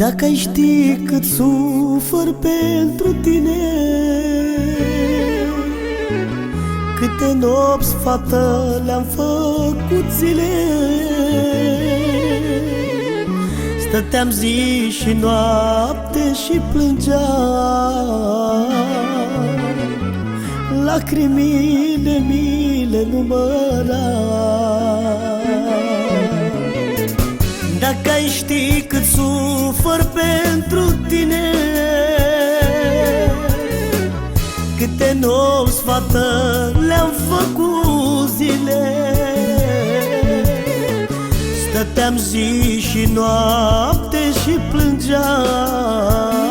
Dacă ai ști cât sufăr pentru tine Câte nopți, fată, le-am făcut zile Stăteam zi și noapte și plângeam. Lacrimile mile număra Dacă ai ști cât sufăr pentru tine. Câte nopți, fată, le-am făcut zile. Stăteam zi și noapte și plângeam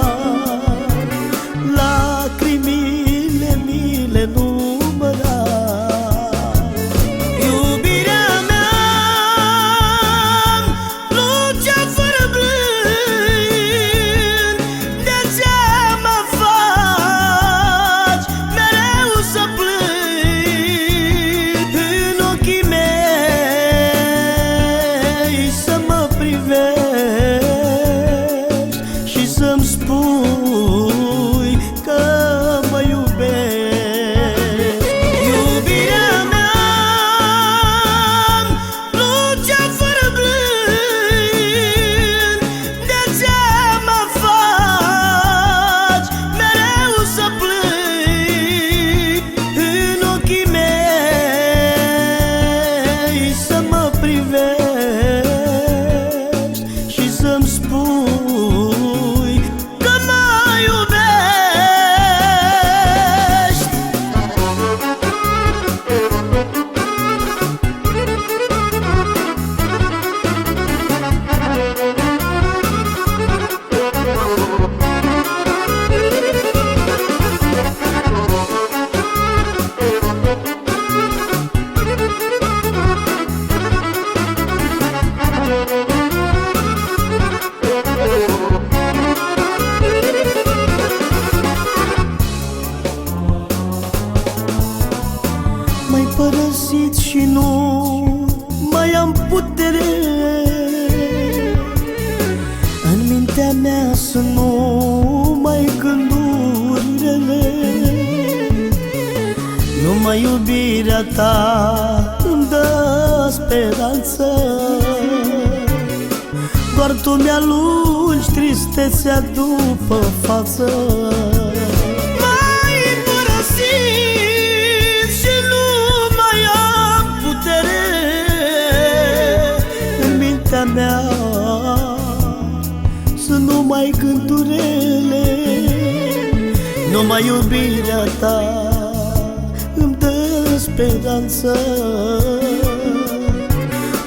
putere În mintea mea sunt numai gânduri rele Numai iubirea ta îmi dă speranță. Doar tu mi-alungi tristețea după față mea. Sunt numai gândurile Numai iubirea ta. Îmi dă speranță.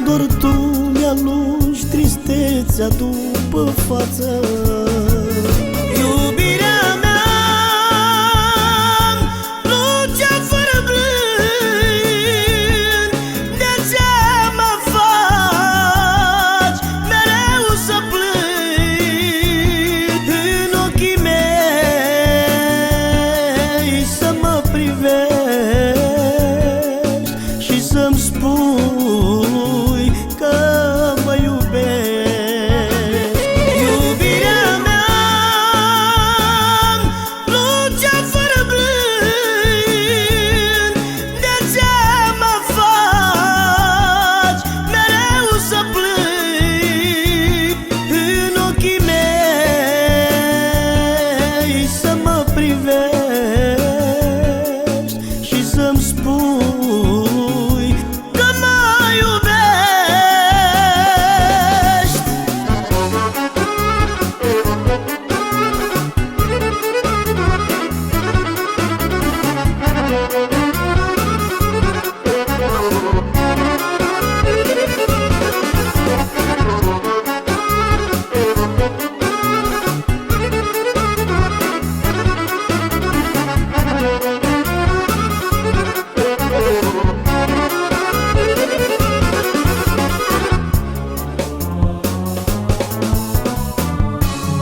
Doar tu mi-alungi tristețea după față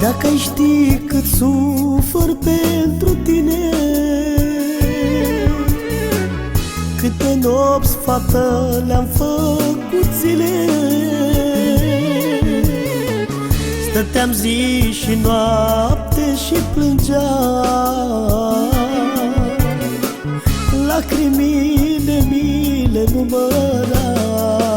Dacă ai ști cât sufăr pentru tine Câte nopți, fată, le-am făcut zile Stăteam zi și noapte și plângeam. Lacrimile mile număra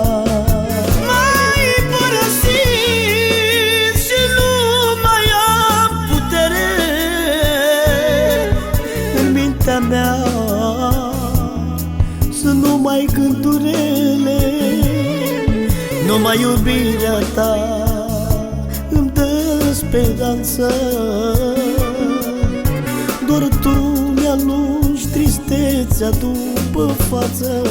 Numai iubirea ta Îmi dă speranță. Doar tu mi-alungi tristețea după față